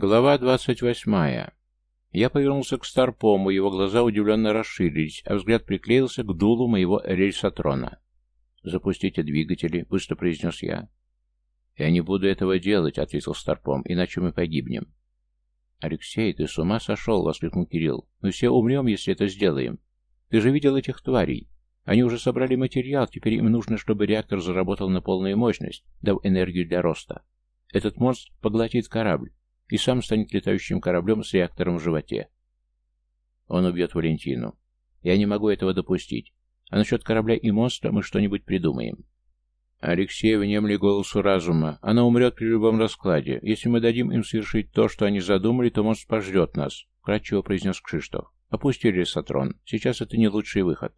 Глава двадцать восьмая. Я повернулся к Старпому, его глаза удивленно расширились, а взгляд приклеился к дулу моего рельсотрона. «Запустите двигатели», — быстро произнес я. «Я не буду этого делать», — ответил Старпом, — «иначе мы погибнем». «Алексей, ты с ума сошел?» — воскликнул Кирилл. «Мы все умрем, если это сделаем. Ты же видел этих тварей. Они уже собрали материал, теперь им нужно, чтобы реактор заработал на полную мощность, дав энергию для роста. Этот монстр поглотит корабль и сам станет летающим кораблем с реактором в животе. Он убьет Валентину. Я не могу этого допустить. А насчет корабля и монстра мы что-нибудь придумаем. Алексей, внемли голосу разума. Она умрет при любом раскладе. Если мы дадим им совершить то, что они задумали, то монстр пожрет нас, — кратчево произнес Кшиштов. Опустили Сатрон. Сейчас это не лучший выход.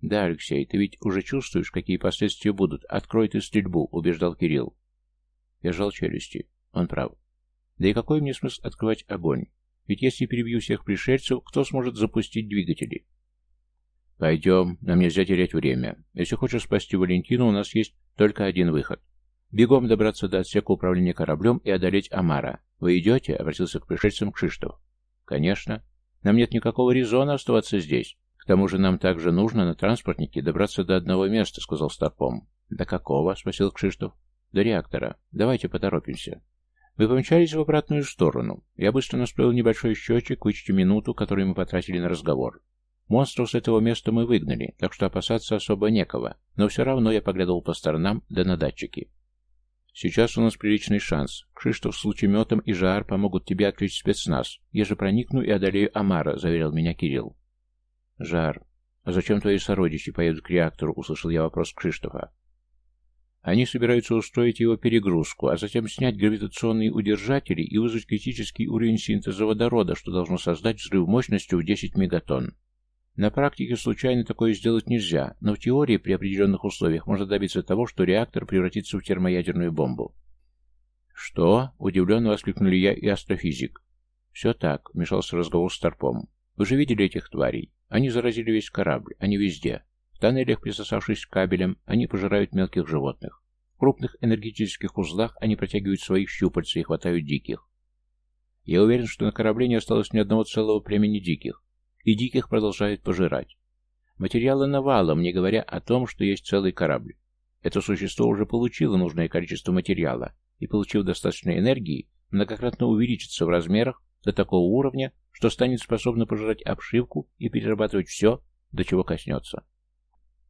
Да, Алексей, ты ведь уже чувствуешь, какие последствия будут. Открой ты стрельбу, — убеждал Кирилл. Я жал челюсти. Он прав. Да и какой мне смысл открывать огонь? Ведь если перебью всех пришельцев, кто сможет запустить двигатели? Пойдем, нам нельзя терять время. Если хочешь спасти Валентину, у нас есть только один выход. Бегом добраться до отсека управления кораблем и одолеть Амара. Вы идете? Обратился к пришельцам Кшиштов. Конечно. Нам нет никакого резона оставаться здесь. К тому же нам также нужно на транспортнике добраться до одного места, сказал Старпом. До какого? спросил Кшиштов. До реактора. Давайте поторопимся. Мы помчались в обратную сторону. Я быстро настроил небольшой счетчик, вычти минуту, которую мы потратили на разговор. Монстров с этого места мы выгнали, так что опасаться особо некого, но все равно я поглядывал по сторонам, да на датчики. Сейчас у нас приличный шанс. Кшиштов с лучеметом и Жаар помогут тебе отключить спецназ. Я же проникну и одолею Амара, заверил меня Кирилл. Жар, а зачем твои сородичи поедут к реактору? Услышал я вопрос Кшиштофа. Они собираются устроить его перегрузку, а затем снять гравитационные удержатели и вызвать критический уровень синтеза водорода, что должно создать взрыв мощностью в 10 мегатонн. На практике случайно такое сделать нельзя, но в теории при определенных условиях можно добиться того, что реактор превратится в термоядерную бомбу. «Что?» – удивленно воскликнули я и астрофизик. «Все так», – вмешался разговор с Торпом. «Вы же видели этих тварей? Они заразили весь корабль, они везде. В тоннелях, присосавшись к кабелям, они пожирают мелких животных. В крупных энергетических узлах они протягивают своих щупальца и хватают диких. Я уверен, что на корабле не осталось ни одного целого племени диких, и диких продолжают пожирать. Материалы навалом, не говоря о том, что есть целый корабль. Это существо уже получило нужное количество материала и, получив достаточно энергии, многократно увеличится в размерах до такого уровня, что станет способно пожирать обшивку и перерабатывать все, до чего коснется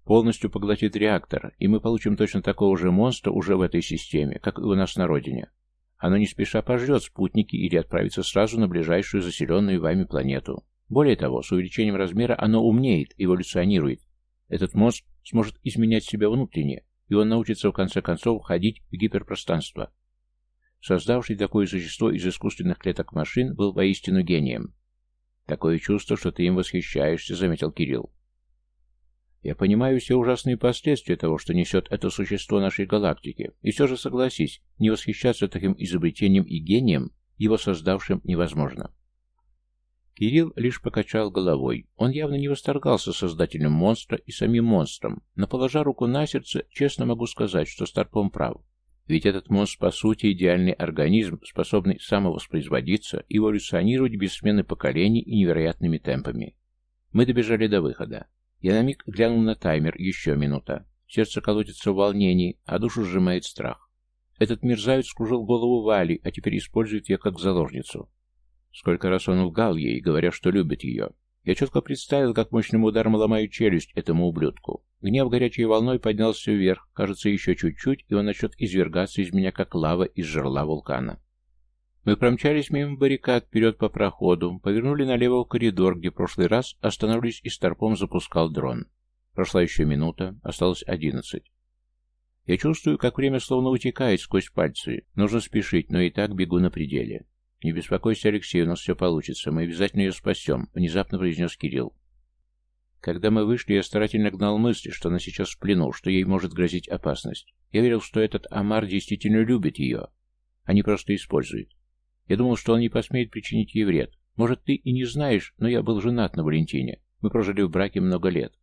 полностью поглотит реактор, и мы получим точно такого же монстра уже в этой системе, как и у нас на родине. Оно не спеша пожрет спутники или отправится сразу на ближайшую заселенную вами планету. Более того, с увеличением размера оно умнеет, эволюционирует. Этот монстр сможет изменять себя внутренне, и он научится в конце концов входить в гиперпространство. Создавший такое существо из искусственных клеток машин был воистину гением. «Такое чувство, что ты им восхищаешься», — заметил Кирилл. Я понимаю все ужасные последствия того, что несет это существо нашей галактики, и все же согласись, не восхищаться таким изобретением и гением, его создавшим, невозможно. Кирилл лишь покачал головой. Он явно не восторгался создателем монстра и самим монстром, но, положа руку на сердце, честно могу сказать, что Старпом прав. Ведь этот монстр, по сути, идеальный организм, способный самовоспроизводиться эволюционировать без смены поколений и невероятными темпами. Мы добежали до выхода. Я на миг глянул на таймер, еще минута. Сердце колотится в волнении, а душу сжимает страх. Этот мерзавец скружил голову Вали, а теперь использует ее как заложницу. Сколько раз он лгал ей, говоря, что любит ее. Я четко представил, как мощным ударом ломаю челюсть этому ублюдку. Гнев горячей волной поднялся вверх, кажется, еще чуть-чуть, и он начнет извергаться из меня, как лава из жерла вулкана. Мы промчались мимо баррикад вперед по проходу, повернули налево в коридор, где прошлый раз остановились и старпом запускал дрон. Прошла еще минута, осталось одиннадцать. Я чувствую, как время словно утекает сквозь пальцы. Нужно спешить, но и так бегу на пределе. «Не беспокойся, Алексей, у нас все получится. Мы обязательно ее спасем», — внезапно произнес Кирилл. Когда мы вышли, я старательно гнал мысли, что она сейчас в плену, что ей может грозить опасность. Я верил, что этот Амар действительно любит ее, а не просто использует. Я думал, что он не посмеет причинить ей вред. Может, ты и не знаешь, но я был женат на Валентине. Мы прожили в браке много лет.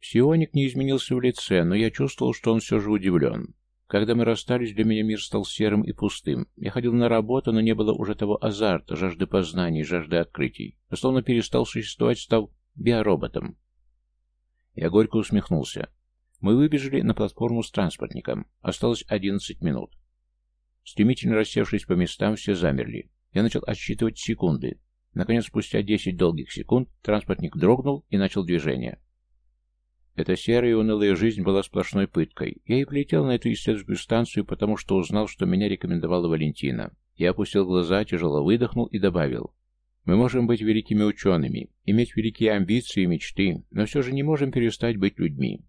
Псионик не изменился в лице, но я чувствовал, что он все же удивлен. Когда мы расстались, для меня мир стал серым и пустым. Я ходил на работу, но не было уже того азарта, жажды познаний, жажды открытий. Я словно перестал существовать, став биороботом. Я горько усмехнулся. Мы выбежали на платформу с транспортником. Осталось одиннадцать минут. Стремительно рассевшись по местам, все замерли. Я начал отсчитывать секунды. Наконец, спустя десять долгих секунд, транспортник дрогнул и начал движение. Эта серая и унылая жизнь была сплошной пыткой. Я и полетел на эту исследовательскую станцию, потому что узнал, что меня рекомендовала Валентина. Я опустил глаза, тяжело выдохнул и добавил. Мы можем быть великими учеными, иметь великие амбиции и мечты, но все же не можем перестать быть людьми.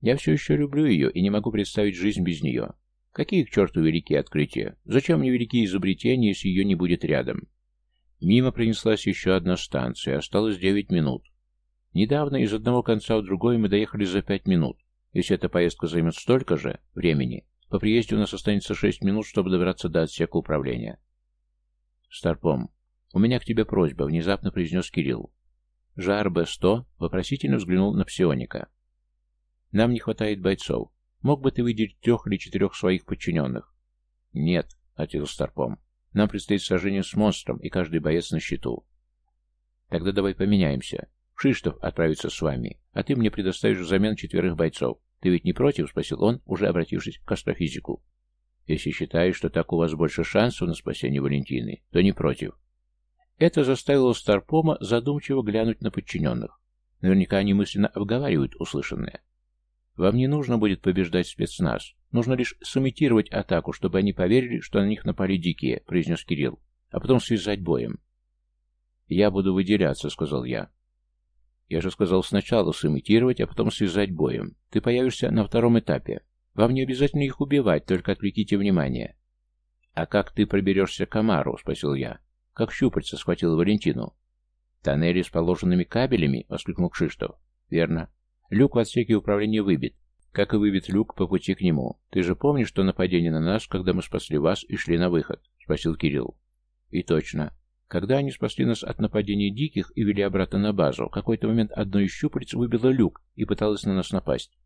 Я все еще люблю ее и не могу представить жизнь без нее. Какие к черту великие открытия? Зачем мне великие изобретения, если ее не будет рядом? Мимо пронеслась еще одна станция, осталось девять минут. Недавно из одного конца в другой мы доехали за пять минут. Если эта поездка займет столько же времени, по приезде у нас останется шесть минут, чтобы добраться до отсека управления. Старпом, у меня к тебе просьба, внезапно произнес Кирилл. Жар Б-100 вопросительно взглянул на псионика. Нам не хватает бойцов. Мог бы ты выделить трех или четырех своих подчиненных? Нет, ответил Старпом. Нам предстоит сражение с монстром, и каждый боец на счету. Тогда давай поменяемся. Шиштов отправится с вами, а ты мне предоставишь взамен четверых бойцов. Ты ведь не против?» — спросил он, уже обратившись к астрофизику. «Если считаешь, что так у вас больше шансов на спасение Валентины, то не против». Это заставило Старпома задумчиво глянуть на подчиненных. Наверняка они мысленно обговаривают услышанное. «Вам не нужно будет побеждать спецназ. Нужно лишь сымитировать атаку, чтобы они поверили, что на них напали дикие», — произнес Кирилл, «а потом связать боем». «Я буду выделяться», — сказал я. Я же сказал сначала сымитировать, а потом связать боем. Ты появишься на втором этапе. Вам не обязательно их убивать, только отвлеките внимание. А как ты проберешься к Амару? Спросил я. Как щупальца схватил Валентину. Тоннели с положенными кабелями? Воскликнул Кшиштов. Верно. Люк в отсеке управления выбит. Как и выбит люк по пути к нему. Ты же помнишь, что нападение на нас, когда мы спасли вас и шли на выход? Спросил Кирилл. И точно. Когда они спасли нас от нападения диких и вели обратно на базу, в какой-то момент одно из щупалец выбило люк и пыталось на нас напасть.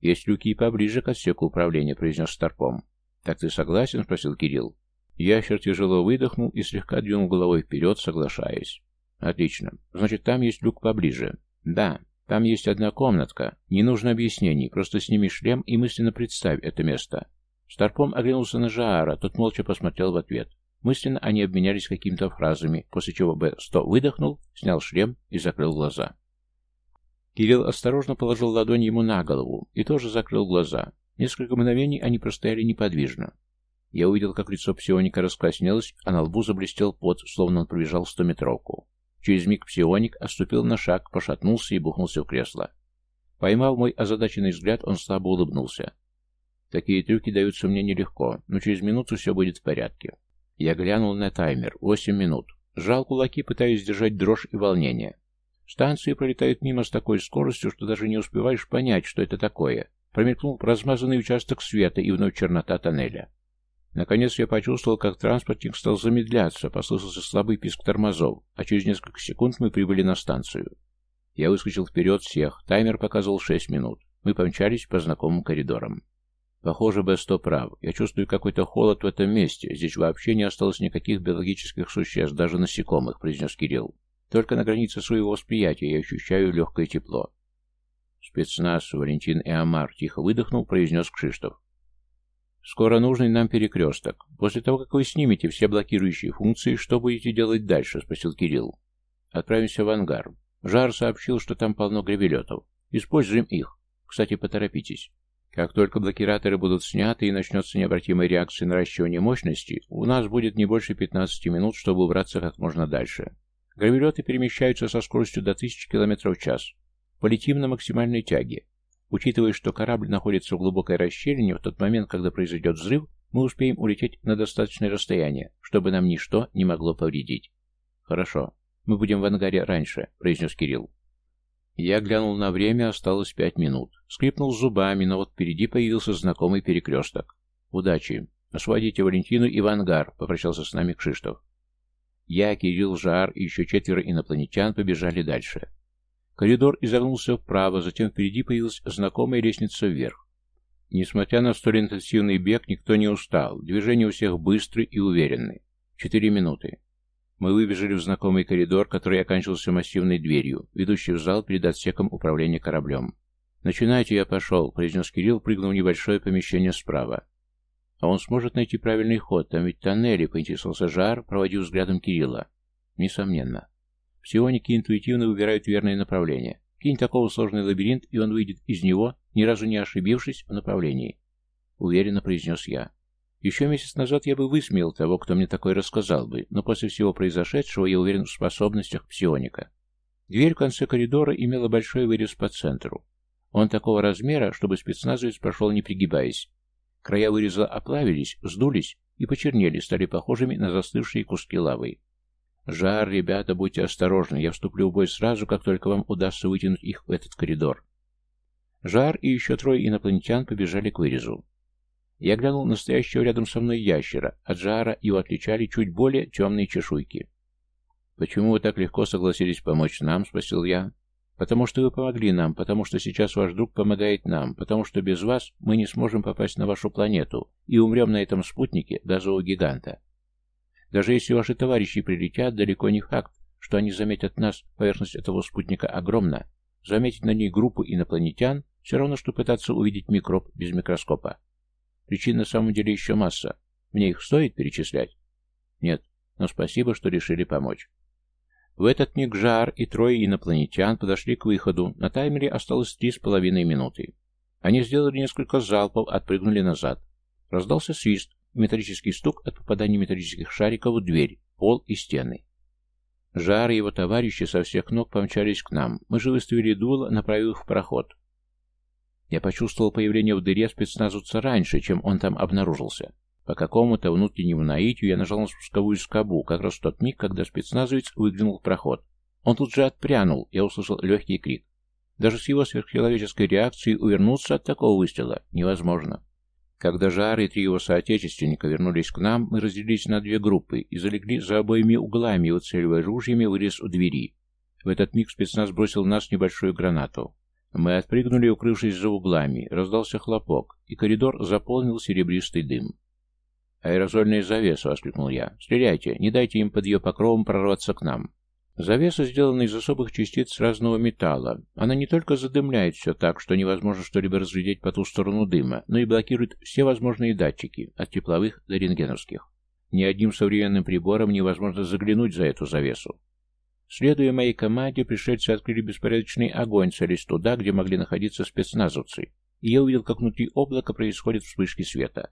«Есть люки и поближе к отсеку управления», — произнес Старпом. «Так ты согласен?» — спросил Кирилл. Ящер тяжело выдохнул и слегка двинул головой вперед, соглашаясь. «Отлично. Значит, там есть люк поближе. Да, там есть одна комнатка. Не нужно объяснений, просто сними шлем и мысленно представь это место». Старпом оглянулся на Жаара, тот молча посмотрел в ответ. Мысленно они обменялись какими-то фразами, после чего Б-100 выдохнул, снял шлем и закрыл глаза. Кирилл осторожно положил ладонь ему на голову и тоже закрыл глаза. Несколько мгновений они простояли неподвижно. Я увидел, как лицо псионика раскраснелось, а на лбу заблестел пот, словно он пробежал стометровку. Через миг псионик оступил на шаг, пошатнулся и бухнулся в кресло. Поймав мой озадаченный взгляд, он слабо улыбнулся. Такие трюки даются мне нелегко, но через минуту все будет в порядке. Я глянул на таймер. Восемь минут. Жал кулаки, пытаясь сдержать дрожь и волнение. Станции пролетают мимо с такой скоростью, что даже не успеваешь понять, что это такое. Промелькнул размазанный участок света и вновь чернота тоннеля. Наконец я почувствовал, как транспортник стал замедляться, послышался слабый писк тормозов, а через несколько секунд мы прибыли на станцию. Я выскочил вперед всех, таймер показывал шесть минут. Мы помчались по знакомым коридорам. Похоже, Б-100 прав. Я чувствую какой-то холод в этом месте. Здесь вообще не осталось никаких биологических существ, даже насекомых, произнес Кирилл. Только на границе своего восприятия я ощущаю легкое тепло. Спецназ, Валентин и Амар тихо выдохнул, произнес Кшиштов. Скоро нужный нам перекресток. После того, как вы снимете все блокирующие функции, что будете делать дальше? Спросил Кирилл. Отправимся в ангар. Жар сообщил, что там полно гравелетов. Используем их. Кстати, поторопитесь. Как только блокираторы будут сняты и начнется необратимая реакция наращивания мощности, у нас будет не больше 15 минут, чтобы убраться как можно дальше. Гравелеты перемещаются со скоростью до 1000 км в час. Полетим на максимальной тяге. Учитывая, что корабль находится в глубокой расщелине, в тот момент, когда произойдет взрыв, мы успеем улететь на достаточное расстояние, чтобы нам ничто не могло повредить. «Хорошо. Мы будем в ангаре раньше», — произнес Кирилл. Я глянул на время, осталось пять минут. Скрипнул зубами, но вот впереди появился знакомый перекресток. «Удачи! Освободите Валентину и в ангар», — попрощался с нами Кшиштов. Я, Кирилл, Жар и еще четверо инопланетян побежали дальше. Коридор изогнулся вправо, затем впереди появилась знакомая лестница вверх. Несмотря на столь интенсивный бег, никто не устал. Движения у всех быстры и уверенны. Четыре минуты. Мы выбежали в знакомый коридор, который оканчивался массивной дверью, ведущей в зал перед отсеком управления кораблем. «Начинайте, я пошел», — произнес Кирилл, прыгнув в небольшое помещение справа. «А он сможет найти правильный ход, там ведь тоннели», — поинтересовался Жар, проводив взглядом Кирилла. «Несомненно. Псионики интуитивно выбирают верное направление. Кинь такого сложный лабиринт, и он выйдет из него, ни разу не ошибившись в направлении. Уверенно произнес я. Еще месяц назад я бы высмеял того, кто мне такое рассказал бы, но после всего произошедшего я уверен в способностях псионика. Дверь в конце коридора имела большой вырез по центру. Он такого размера, чтобы спецназовец прошел не пригибаясь. Края выреза оплавились, сдулись и почернели, стали похожими на застывшие куски лавы. «Жар, ребята, будьте осторожны, я вступлю в бой сразу, как только вам удастся вытянуть их в этот коридор». Жар и еще трое инопланетян побежали к вырезу. Я глянул на рядом со мной ящера. От Жара его отличали чуть более темные чешуйки. «Почему вы так легко согласились помочь нам?» — спросил я. «Потому что вы помогли нам, потому что сейчас ваш друг помогает нам, потому что без вас мы не сможем попасть на вашу планету и умрем на этом спутнике газового гиганта. Даже если ваши товарищи прилетят, далеко не факт, что они заметят нас, поверхность этого спутника огромна. Заметить на ней группу инопланетян все равно, что пытаться увидеть микроб без микроскопа. Причин на самом деле еще масса. Мне их стоит перечислять? Нет, но спасибо, что решили помочь. В этот миг Жар и трое инопланетян подошли к выходу. На таймере осталось три с половиной минуты. Они сделали несколько залпов, отпрыгнули назад. Раздался свист, металлический стук от попадания металлических шариков в дверь, пол и стены. Жар и его товарищи со всех ног помчались к нам. Мы же выставили дуло, направив их в проход. Я почувствовал появление в дыре спецназуца раньше, чем он там обнаружился. По какому-то внутреннему наитию я нажал на спусковую скобу, как раз в тот миг, когда спецназовец выглянул в проход. Он тут же отпрянул, я услышал легкий крик. Даже с его сверхчеловеческой реакцией увернуться от такого выстрела невозможно. Когда Жар и три его соотечественника вернулись к нам, мы разделились на две группы и залегли за обоими углами, уцеливая ружьями вырез у двери. В этот миг спецназ бросил в нас небольшую гранату. Мы отпрыгнули, укрывшись за углами, раздался хлопок, и коридор заполнил серебристый дым. «Аэрозольная завеса!» — воскликнул я. «Стреляйте, не дайте им под ее покровом прорваться к нам!» Завеса сделана из особых частиц разного металла. Она не только задымляет все так, что невозможно что-либо разглядеть по ту сторону дыма, но и блокирует все возможные датчики, от тепловых до рентгеновских. Ни одним современным прибором невозможно заглянуть за эту завесу. Следуя моей команде, пришельцы открыли беспорядочный огонь, целясь туда, где могли находиться спецназовцы, и я увидел, как внутри облака происходят вспышки света.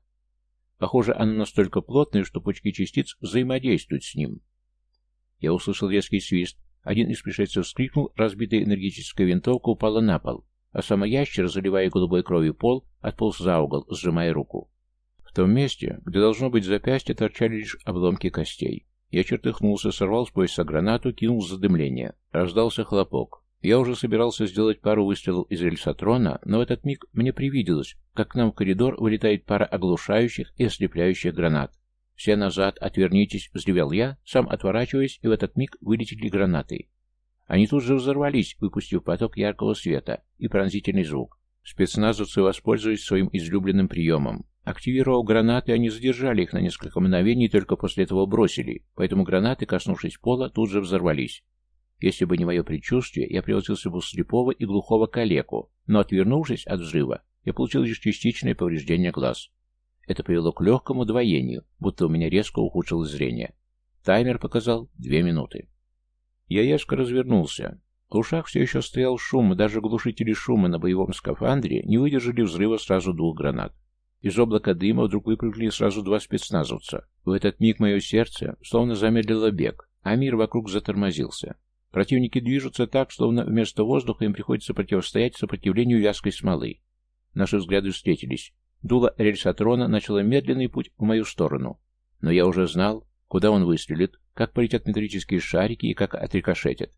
Похоже, оно настолько плотное, что пучки частиц взаимодействуют с ним. Я услышал резкий свист. Один из пришельцев вскрикнул, разбитая энергетическая винтовка упала на пол, а сама ящер, заливая голубой кровью пол, отполз за угол, сжимая руку. В том месте, где должно быть запястье, торчали лишь обломки костей. Я чертыхнулся, сорвал с пояса гранату, кинул задымление. Раздался хлопок. Я уже собирался сделать пару выстрелов из рельсотрона, но в этот миг мне привиделось, как к нам в коридор вылетает пара оглушающих и ослепляющих гранат. «Все назад, отвернитесь!» — взревел я, сам отворачиваясь, и в этот миг вылетели гранаты. Они тут же взорвались, выпустив поток яркого света и пронзительный звук. Спецназовцы воспользовались своим излюбленным приемом. Активировав гранаты, они задержали их на несколько мгновений и только после этого бросили, поэтому гранаты, коснувшись пола, тут же взорвались. Если бы не мое предчувствие, я превратился бы в слепого и глухого калеку, но, отвернувшись от взрыва, я получил лишь частичное повреждение глаз. Это привело к легкому двоению, будто у меня резко ухудшилось зрение. Таймер показал две минуты. Я резко развернулся. В ушах все еще стоял шум, и даже глушители шума на боевом скафандре не выдержали взрыва сразу двух гранат. Из облака дыма вдруг выпрыгнули сразу два спецназовца. В этот миг мое сердце словно замедлило бег, а мир вокруг затормозился. Противники движутся так, словно вместо воздуха им приходится противостоять сопротивлению вязкой смолы. Наши взгляды встретились. Дуло рельсотрона начало медленный путь в мою сторону. Но я уже знал, куда он выстрелит, как полетят металлические шарики и как отрикошетят.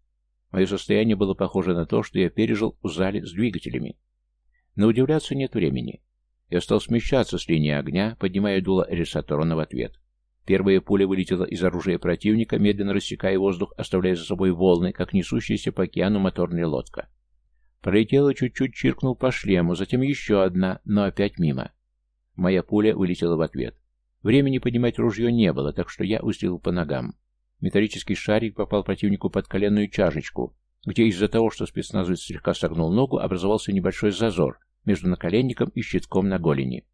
Мое состояние было похоже на то, что я пережил в зале с двигателями. Но удивляться нет времени. Я стал смещаться с линии огня, поднимая дуло рельсотрона в ответ. Первая пуля вылетела из оружия противника, медленно рассекая воздух, оставляя за собой волны, как несущаяся по океану моторная лодка. Пролетела чуть-чуть, чиркнул по шлему, затем еще одна, но опять мимо. Моя пуля вылетела в ответ. Времени поднимать ружье не было, так что я усилил по ногам. Металлический шарик попал противнику под коленную чашечку, где из-за того, что спецназовец слегка согнул ногу, образовался небольшой зазор между наколенником и щитком на голени.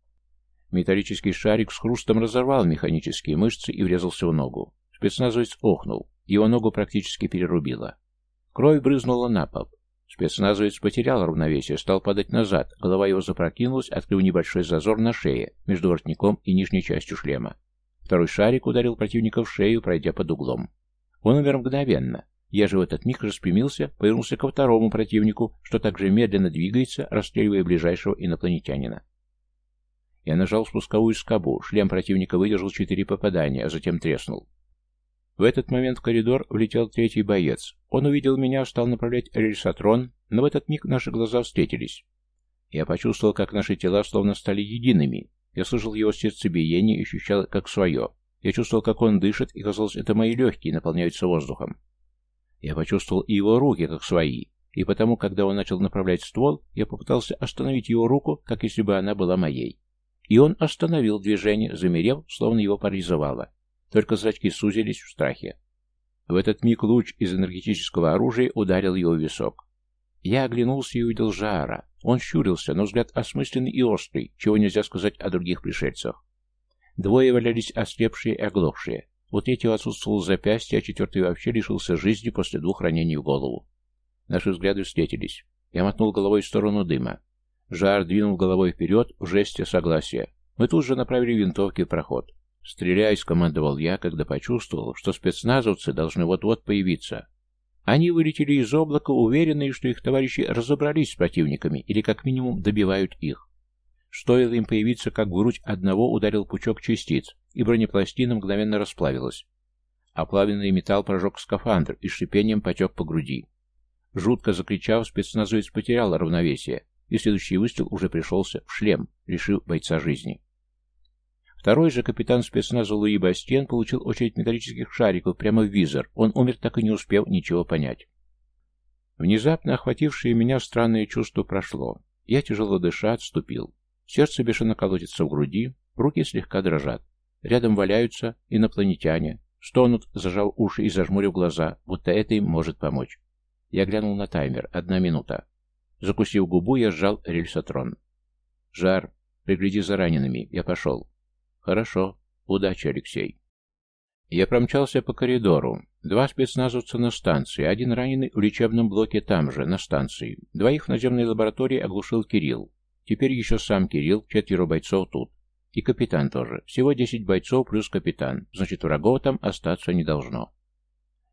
Металлический шарик с хрустом разорвал механические мышцы и врезался в ногу. Спецназовец охнул, его ногу практически перерубило. Кровь брызнула на пол. Спецназовец потерял равновесие, стал падать назад, голова его запрокинулась, открыв небольшой зазор на шее, между воротником и нижней частью шлема. Второй шарик ударил противника в шею, пройдя под углом. Он умер мгновенно. Я же в этот миг распрямился, повернулся ко второму противнику, что также медленно двигается, расстреливая ближайшего инопланетянина. Я нажал спусковую скобу, шлем противника выдержал четыре попадания, а затем треснул. В этот момент в коридор влетел третий боец. Он увидел меня, стал направлять рельсотрон, но в этот миг наши глаза встретились. Я почувствовал, как наши тела словно стали едиными. Я слышал его сердцебиение и ощущал как свое. Я чувствовал, как он дышит, и казалось, это мои легкие наполняются воздухом. Я почувствовал и его руки как свои, и потому, когда он начал направлять ствол, я попытался остановить его руку, как если бы она была моей. И он остановил движение, замерев, словно его парализовало. Только зрачки сузились в страхе. В этот миг луч из энергетического оружия ударил его в висок. Я оглянулся и увидел Жара. Он щурился, но взгляд осмысленный и острый, чего нельзя сказать о других пришельцах. Двое валялись ослепшие и оглохшие. У третьего отсутствовало запястье, а четвертый вообще лишился жизни после двух ранений в голову. Наши взгляды встретились. Я мотнул головой в сторону дыма. Жар двинул головой вперед в жесте согласия. Мы тут же направили винтовки в проход. «Стреляй!» — скомандовал я, когда почувствовал, что спецназовцы должны вот-вот появиться. Они вылетели из облака, уверенные, что их товарищи разобрались с противниками или как минимум добивают их. Стоило им появиться, как в грудь одного ударил пучок частиц, и бронепластина мгновенно расплавилась. Оплавленный металл прожег скафандр и шипением потек по груди. Жутко закричав, спецназовец потерял равновесие, и следующий выстрел уже пришелся в шлем, лишив бойца жизни. Второй же капитан спецназа Луи Бастиен получил очередь металлических шариков прямо в визор. Он умер, так и не успев ничего понять. Внезапно охватившее меня странное чувство прошло. Я, тяжело дыша, отступил. Сердце бешено колотится в груди, руки слегка дрожат. Рядом валяются инопланетяне, стонут, зажав уши и зажмурив глаза, будто это им может помочь. Я глянул на таймер. Одна минута. Закусив губу, я сжал рельсотрон. «Жар, пригляди за ранеными. Я пошел». «Хорошо. Удачи, Алексей». Я промчался по коридору. Два спецназовца на станции, один раненый в лечебном блоке там же, на станции. Двоих в наземной лаборатории оглушил Кирилл. Теперь еще сам Кирилл, четверо бойцов тут. И капитан тоже. Всего десять бойцов плюс капитан. Значит, врагов там остаться не должно.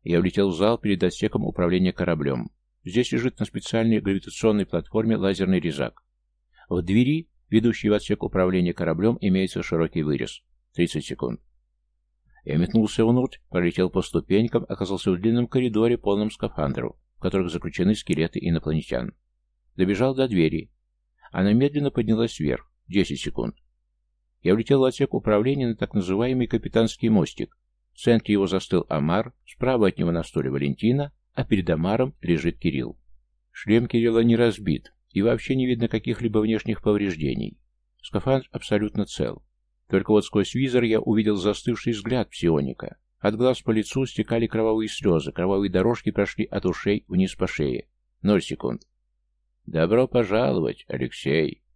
Я влетел в зал перед отсеком управления кораблем. Здесь лежит на специальной гравитационной платформе лазерный резак. В двери Ведущий в отсек управления кораблем имеется широкий вырез. 30 секунд. Я метнулся внутрь, пролетел по ступенькам, оказался в длинном коридоре, полном скафандров, в которых заключены скелеты инопланетян. Добежал до двери. Она медленно поднялась вверх. 10 секунд. Я влетел в отсек управления на так называемый капитанский мостик. В центре его застыл Амар, справа от него на стуле Валентина, а перед Амаром лежит Кирилл. Шлем Кирилла не разбит, и вообще не видно каких-либо внешних повреждений. Скафандр абсолютно цел. Только вот сквозь визор я увидел застывший взгляд псионика. От глаз по лицу стекали кровавые слезы, кровавые дорожки прошли от ушей вниз по шее. Ноль секунд. «Добро пожаловать, Алексей!»